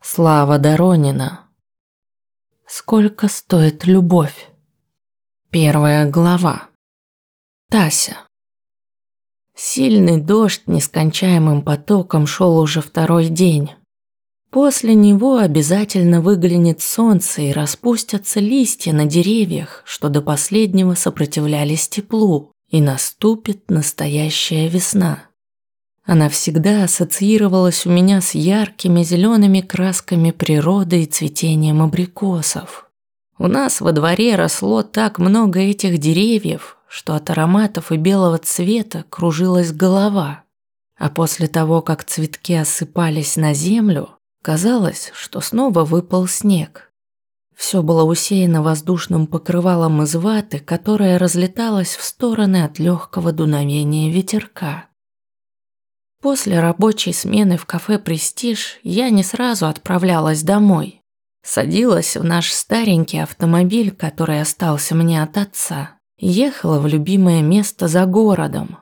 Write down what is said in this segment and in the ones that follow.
Слава Доронина. Сколько стоит любовь? Первая глава. Тася. Сильный дождь нескончаемым потоком шел уже второй день. После него обязательно выглянет солнце и распустятся листья на деревьях, что до последнего сопротивлялись теплу, и наступит настоящая весна. Она всегда ассоциировалась у меня с яркими зелеными красками природы и цветением абрикосов. У нас во дворе росло так много этих деревьев, что от ароматов и белого цвета кружилась голова. А после того, как цветки осыпались на землю, казалось, что снова выпал снег. Все было усеяно воздушным покрывалом из ваты, которая разлеталась в стороны от легкого дуновения ветерка. После рабочей смены в кафе «Престиж» я не сразу отправлялась домой. Садилась в наш старенький автомобиль, который остался мне от отца, ехала в любимое место за городом.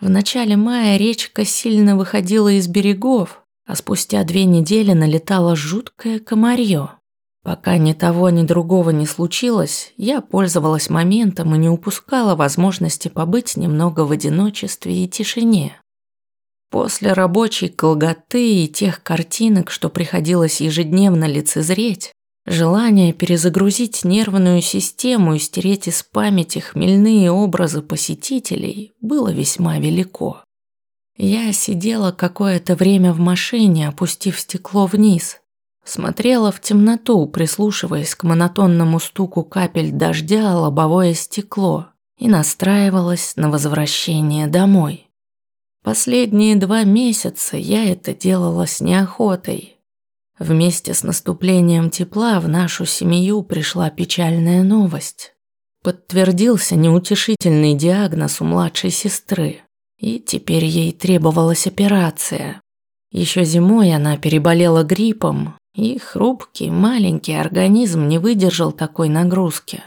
В начале мая речка сильно выходила из берегов, а спустя две недели налетало жуткое комарье. Пока ни того, ни другого не случилось, я пользовалась моментом и не упускала возможности побыть немного в одиночестве и тишине. После рабочей колготы и тех картинок, что приходилось ежедневно лицезреть, желание перезагрузить нервную систему и стереть из памяти хмельные образы посетителей было весьма велико. Я сидела какое-то время в машине, опустив стекло вниз, смотрела в темноту, прислушиваясь к монотонному стуку капель дождя о лобовое стекло и настраивалась на возвращение домой. Последние два месяца я это делала с неохотой. Вместе с наступлением тепла в нашу семью пришла печальная новость. Подтвердился неутешительный диагноз у младшей сестры, и теперь ей требовалась операция. Еще зимой она переболела гриппом, и хрупкий маленький организм не выдержал такой нагрузки.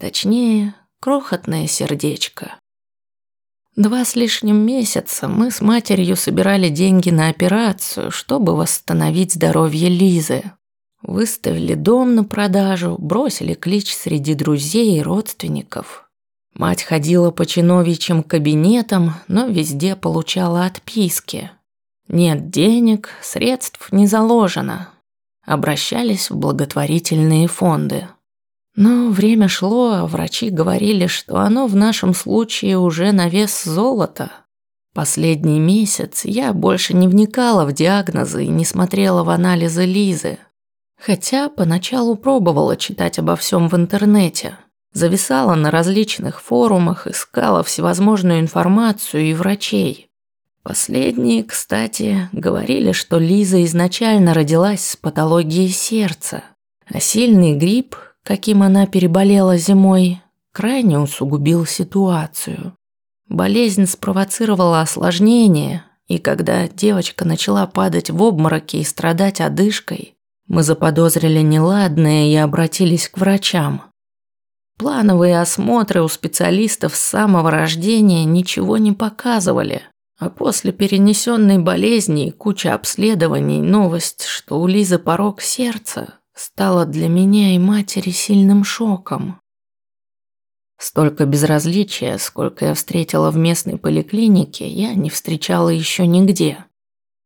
Точнее, крохотное сердечко. Два с лишним месяца мы с матерью собирали деньги на операцию, чтобы восстановить здоровье Лизы. Выставили дом на продажу, бросили клич среди друзей и родственников. Мать ходила по чиновичьим кабинетам, но везде получала отписки. Нет денег, средств не заложено. Обращались в благотворительные фонды. Но время шло, а врачи говорили, что оно в нашем случае уже на вес золота. Последний месяц я больше не вникала в диагнозы и не смотрела в анализы Лизы. Хотя поначалу пробовала читать обо всем в интернете. Зависала на различных форумах, искала всевозможную информацию и врачей. Последние, кстати, говорили, что Лиза изначально родилась с патологией сердца, а сильный грипп каким она переболела зимой, крайне усугубил ситуацию. Болезнь спровоцировала осложнение, и когда девочка начала падать в обмороки и страдать одышкой, мы заподозрили неладное и обратились к врачам. Плановые осмотры у специалистов с самого рождения ничего не показывали, а после перенесенной болезни и куча обследований новость, что у Лизы порог сердца, стало для меня и матери сильным шоком. Столько безразличия, сколько я встретила в местной поликлинике, я не встречала еще нигде.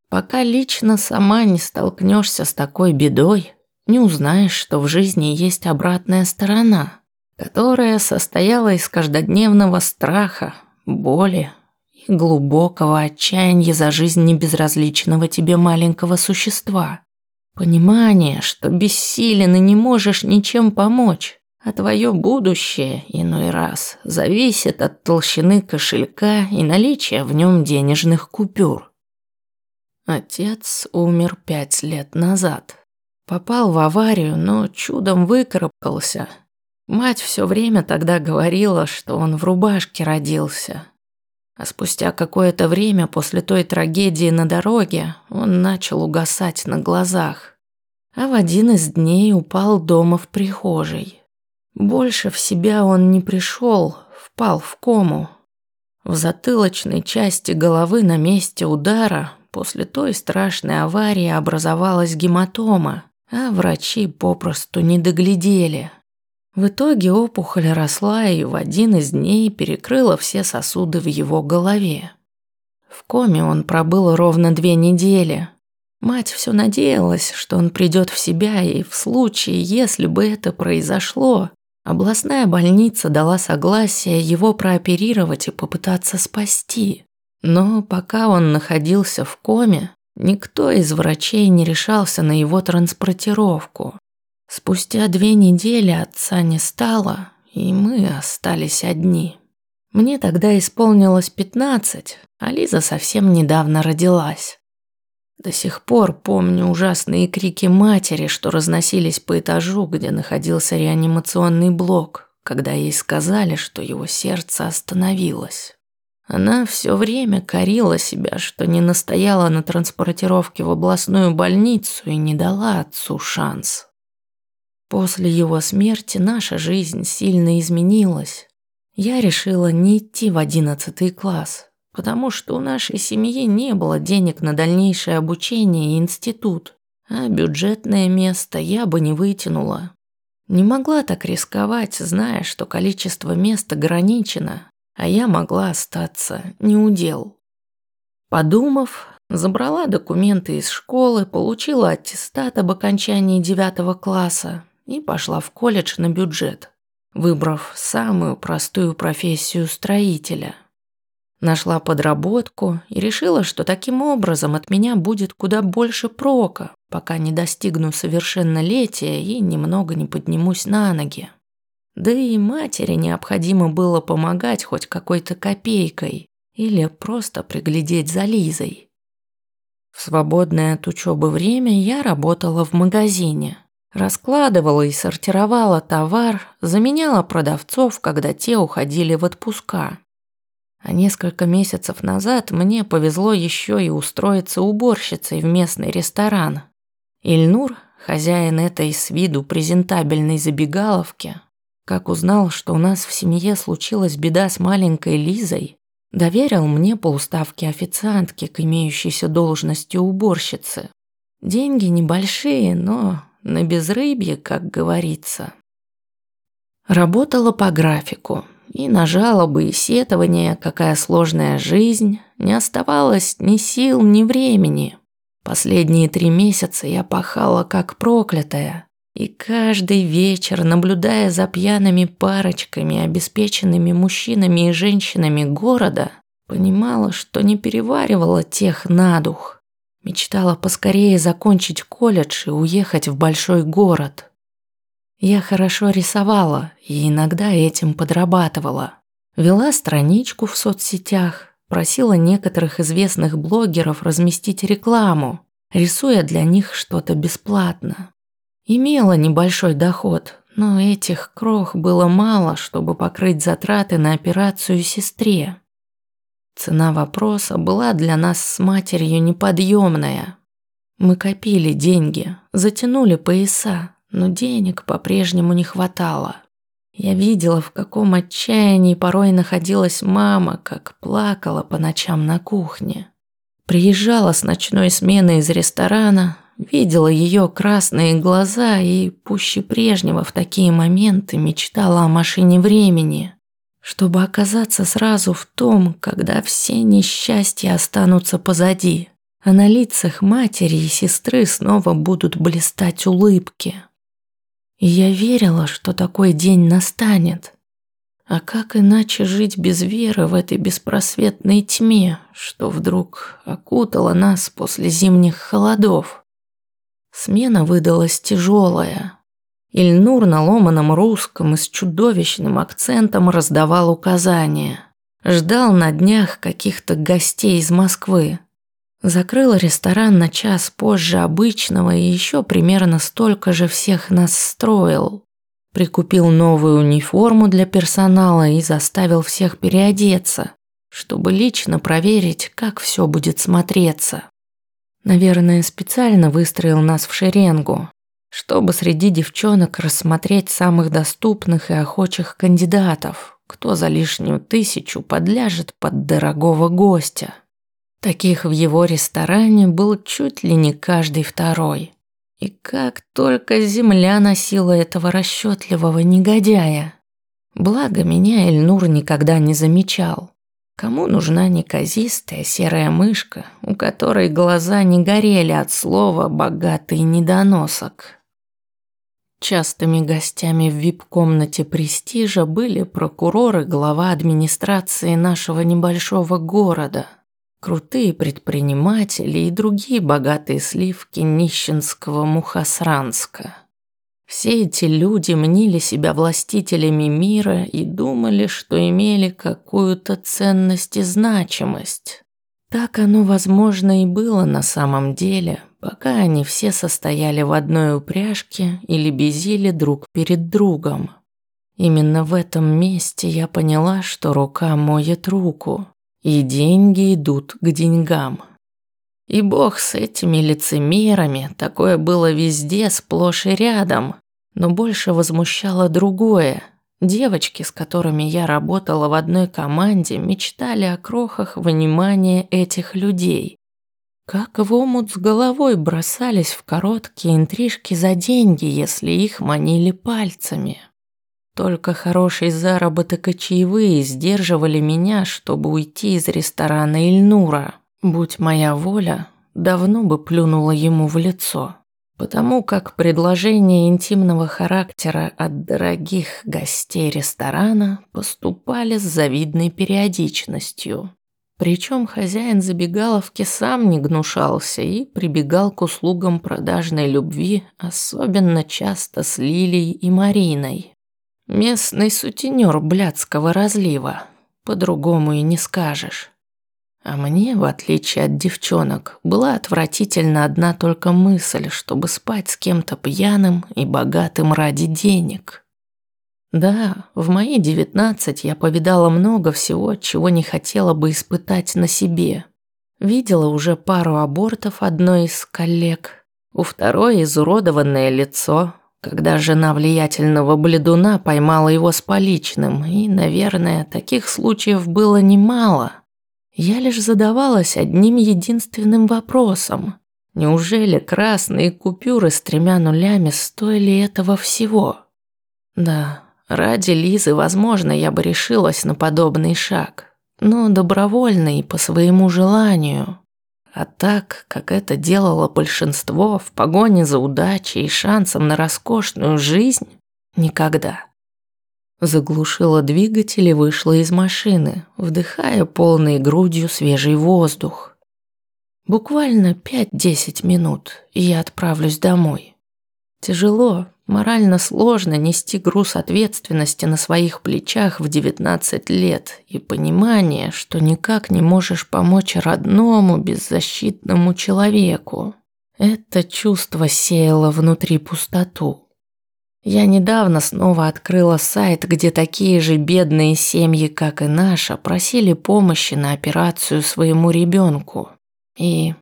Пока лично сама не столкнешься с такой бедой, не узнаешь, что в жизни есть обратная сторона, которая состояла из каждодневного страха, боли и глубокого отчаяния за жизнь небезразличного тебе маленького существа. Понимание, что бессилен и не можешь ничем помочь, а твое будущее иной раз зависит от толщины кошелька и наличия в нем денежных купюр. Отец умер пять лет назад. Попал в аварию, но чудом выкарабкался. Мать все время тогда говорила, что он в рубашке родился. А спустя какое-то время после той трагедии на дороге он начал угасать на глазах а в один из дней упал дома в прихожей. Больше в себя он не пришел, впал в кому. В затылочной части головы на месте удара после той страшной аварии образовалась гематома, а врачи попросту не доглядели. В итоге опухоль росла и в один из дней перекрыла все сосуды в его голове. В коме он пробыл ровно две недели. Мать все надеялась, что он придет в себя, и в случае, если бы это произошло, областная больница дала согласие его прооперировать и попытаться спасти. Но пока он находился в коме, никто из врачей не решался на его транспортировку. Спустя две недели отца не стало, и мы остались одни. Мне тогда исполнилось пятнадцать, а Лиза совсем недавно родилась. До сих пор помню ужасные крики матери, что разносились по этажу, где находился реанимационный блок, когда ей сказали, что его сердце остановилось. Она все время корила себя, что не настояла на транспортировке в областную больницу и не дала отцу шанс. После его смерти наша жизнь сильно изменилась. Я решила не идти в одиннадцатый класс, потому что у нашей семьи не было денег на дальнейшее обучение и институт, а бюджетное место я бы не вытянула. Не могла так рисковать, зная, что количество мест ограничено, а я могла остаться не удел. Подумав, забрала документы из школы, получила аттестат об окончании девятого класса и пошла в колледж на бюджет, выбрав самую простую профессию строителя. Нашла подработку и решила, что таким образом от меня будет куда больше прока, пока не достигну совершеннолетия и немного не поднимусь на ноги. Да и матери необходимо было помогать хоть какой-то копейкой или просто приглядеть за Лизой. В свободное от учебы время я работала в магазине. Раскладывала и сортировала товар, заменяла продавцов, когда те уходили в отпуска. А несколько месяцев назад мне повезло еще и устроиться уборщицей в местный ресторан. Ильнур, хозяин этой с виду презентабельной забегаловки, как узнал, что у нас в семье случилась беда с маленькой Лизой, доверил мне полставки официантки к имеющейся должности уборщицы. Деньги небольшие, но на безрыбье, как говорится. Работала по графику, и на жалобы и сетования, какая сложная жизнь, не оставалось ни сил, ни времени. Последние три месяца я пахала как проклятая, и каждый вечер, наблюдая за пьяными парочками, обеспеченными мужчинами и женщинами города, понимала, что не переваривала тех на дух. Мечтала поскорее закончить колледж и уехать в большой город. Я хорошо рисовала и иногда этим подрабатывала. Вела страничку в соцсетях, просила некоторых известных блогеров разместить рекламу, рисуя для них что-то бесплатно. Имела небольшой доход, но этих крох было мало, чтобы покрыть затраты на операцию сестре. Цена вопроса была для нас с матерью неподъемная. Мы копили деньги, затянули пояса, но денег по-прежнему не хватало. Я видела, в каком отчаянии порой находилась мама, как плакала по ночам на кухне. Приезжала с ночной смены из ресторана, видела ее красные глаза и, пуще прежнего в такие моменты, мечтала о машине времени чтобы оказаться сразу в том, когда все несчастья останутся позади, а на лицах матери и сестры снова будут блистать улыбки. И я верила, что такой день настанет. А как иначе жить без веры в этой беспросветной тьме, что вдруг окутала нас после зимних холодов? Смена выдалась тяжелая, Ильнур на ломаном русском и с чудовищным акцентом раздавал указания. Ждал на днях каких-то гостей из Москвы. Закрыл ресторан на час позже обычного и еще примерно столько же всех нас строил. Прикупил новую униформу для персонала и заставил всех переодеться, чтобы лично проверить, как все будет смотреться. Наверное, специально выстроил нас в шеренгу, чтобы среди девчонок рассмотреть самых доступных и охочих кандидатов, кто за лишнюю тысячу подляжет под дорогого гостя. Таких в его ресторане был чуть ли не каждый второй. И как только земля носила этого расчетливого негодяя. Благо меня Эльнур никогда не замечал. Кому нужна неказистая серая мышка, у которой глаза не горели от слова «богатый недоносок»? Частыми гостями в вип-комнате престижа были прокуроры, глава администрации нашего небольшого города – крутые предприниматели и другие богатые сливки нищенского Мухасранска. Все эти люди мнили себя властителями мира и думали, что имели какую-то ценность и значимость. Так оно, возможно, и было на самом деле, пока они все состояли в одной упряжке или безили друг перед другом. Именно в этом месте я поняла, что рука моет руку, и деньги идут к деньгам. И бог с этими лицемерами, такое было везде, сплошь и рядом. Но больше возмущало другое. Девочки, с которыми я работала в одной команде, мечтали о крохах внимания этих людей. Как в омут с головой бросались в короткие интрижки за деньги, если их манили пальцами. Только хороший заработок и чаевые сдерживали меня, чтобы уйти из ресторана Ильнура. Будь моя воля, давно бы плюнула ему в лицо. Потому как предложения интимного характера от дорогих гостей ресторана поступали с завидной периодичностью. Причем хозяин забегаловки сам не гнушался и прибегал к услугам продажной любви, особенно часто с Лилией и Мариной. Местный сутенер блядского разлива. По-другому и не скажешь. А мне, в отличие от девчонок, была отвратительна одна только мысль, чтобы спать с кем-то пьяным и богатым ради денег. Да, в мои девятнадцать я повидала много всего, чего не хотела бы испытать на себе. Видела уже пару абортов одной из коллег, у второй изуродованное лицо, когда жена влиятельного бледуна поймала его с поличным, и, наверное, таких случаев было немало. Я лишь задавалась одним единственным вопросом. Неужели красные купюры с тремя нулями стоили этого всего? Да, ради Лизы, возможно, я бы решилась на подобный шаг, но добровольно и по своему желанию. А так, как это делало большинство в погоне за удачей и шансом на роскошную жизнь, никогда. Заглушила двигатель и вышла из машины, вдыхая полной грудью свежий воздух. Буквально 5-10 минут, и я отправлюсь домой. Тяжело, Морально сложно нести груз ответственности на своих плечах в 19 лет и понимание, что никак не можешь помочь родному беззащитному человеку. Это чувство сеяло внутри пустоту. Я недавно снова открыла сайт, где такие же бедные семьи, как и наша, просили помощи на операцию своему ребенку. И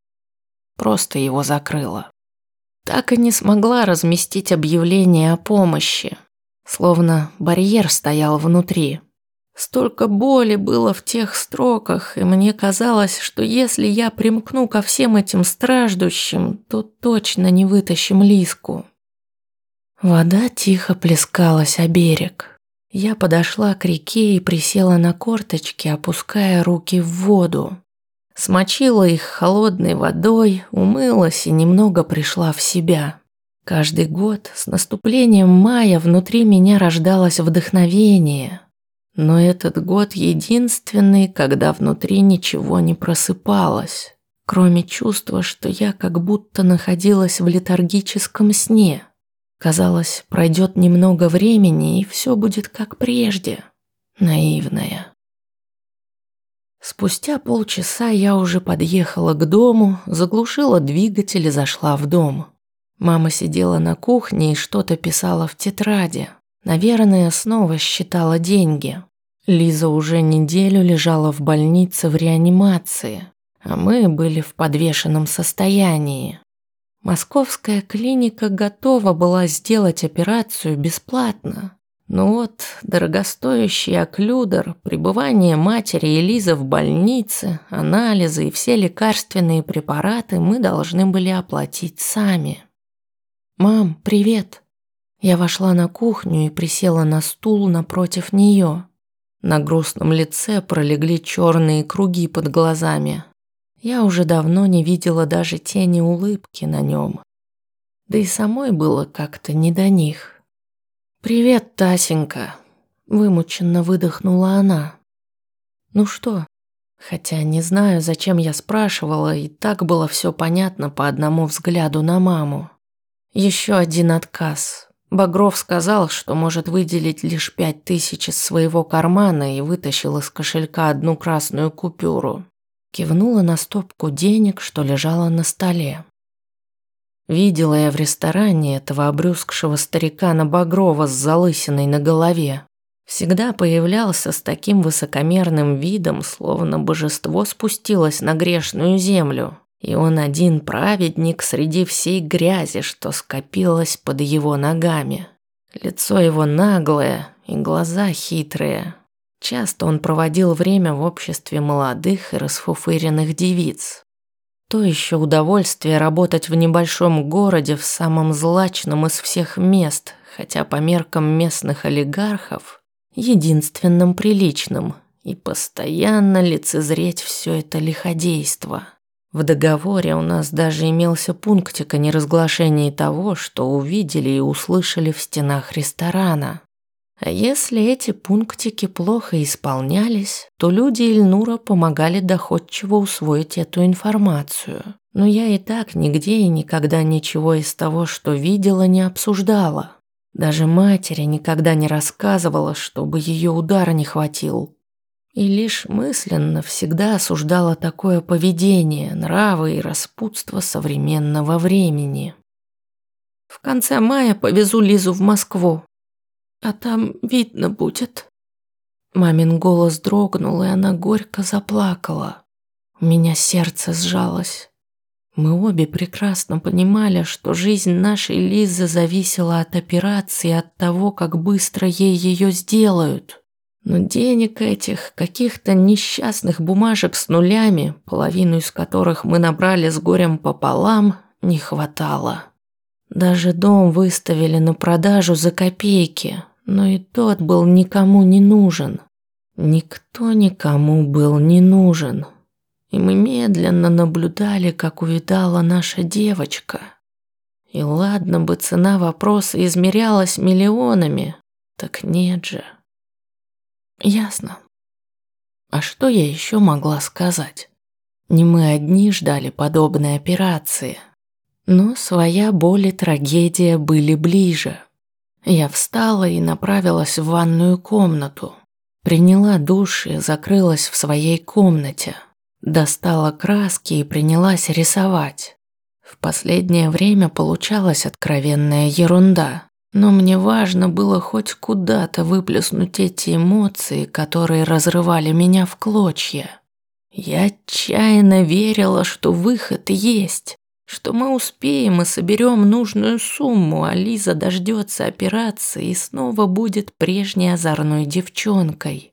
просто его закрыла так и не смогла разместить объявление о помощи. Словно барьер стоял внутри. Столько боли было в тех строках, и мне казалось, что если я примкну ко всем этим страждущим, то точно не вытащим Лиску. Вода тихо плескалась о берег. Я подошла к реке и присела на корточки, опуская руки в воду. Смочила их холодной водой, умылась и немного пришла в себя. Каждый год с наступлением мая внутри меня рождалось вдохновение. Но этот год единственный, когда внутри ничего не просыпалось, кроме чувства, что я как будто находилась в летаргическом сне. Казалось, пройдет немного времени, и все будет как прежде. Наивная. Спустя полчаса я уже подъехала к дому, заглушила двигатель и зашла в дом. Мама сидела на кухне и что-то писала в тетради. Наверное, снова считала деньги. Лиза уже неделю лежала в больнице в реанимации, а мы были в подвешенном состоянии. Московская клиника готова была сделать операцию бесплатно, Ну вот, дорогостоящий оклюдер, пребывание матери Элизы в больнице, анализы и все лекарственные препараты мы должны были оплатить сами. «Мам, привет!» Я вошла на кухню и присела на стул напротив нее. На грустном лице пролегли черные круги под глазами. Я уже давно не видела даже тени улыбки на нем. Да и самой было как-то не до них. «Привет, Тасенька», – вымученно выдохнула она. «Ну что?» Хотя не знаю, зачем я спрашивала, и так было все понятно по одному взгляду на маму. Еще один отказ. Багров сказал, что может выделить лишь пять тысяч из своего кармана и вытащил из кошелька одну красную купюру. Кивнула на стопку денег, что лежала на столе. Видела я в ресторане этого обрюзгшего старика на Багрова с залысиной на голове. Всегда появлялся с таким высокомерным видом, словно божество спустилось на грешную землю. И он один праведник среди всей грязи, что скопилось под его ногами. Лицо его наглое и глаза хитрые. Часто он проводил время в обществе молодых и расфуфыренных девиц. То еще удовольствие работать в небольшом городе в самом злачном из всех мест, хотя по меркам местных олигархов единственным приличным, и постоянно лицезреть все это лиходейство. В договоре у нас даже имелся пунктик о неразглашении того, что увидели и услышали в стенах ресторана. А если эти пунктики плохо исполнялись, то люди Ильнура помогали доходчиво усвоить эту информацию. Но я и так нигде и никогда ничего из того, что видела, не обсуждала. Даже матери никогда не рассказывала, чтобы ее удара не хватил. И лишь мысленно всегда осуждала такое поведение, нравы и распутство современного времени. В конце мая повезу Лизу в Москву, а там видно будет». Мамин голос дрогнул, и она горько заплакала. У меня сердце сжалось. Мы обе прекрасно понимали, что жизнь нашей Лизы зависела от операции, от того, как быстро ей ее сделают. Но денег этих, каких-то несчастных бумажек с нулями, половину из которых мы набрали с горем пополам, не хватало. Даже дом выставили на продажу за копейки, но и тот был никому не нужен. Никто никому был не нужен. И мы медленно наблюдали, как увидала наша девочка. И ладно бы цена вопроса измерялась миллионами, так нет же. Ясно. А что я еще могла сказать? Не мы одни ждали подобной операции. Но своя боль и трагедия были ближе. Я встала и направилась в ванную комнату. Приняла душ и закрылась в своей комнате. Достала краски и принялась рисовать. В последнее время получалась откровенная ерунда. Но мне важно было хоть куда-то выплеснуть эти эмоции, которые разрывали меня в клочья. Я отчаянно верила, что выход есть что мы успеем и соберем нужную сумму, а Лиза дождется операции и снова будет прежней озорной девчонкой.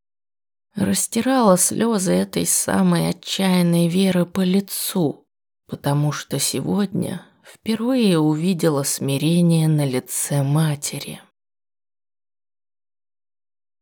Растирала слезы этой самой отчаянной веры по лицу, потому что сегодня впервые увидела смирение на лице матери.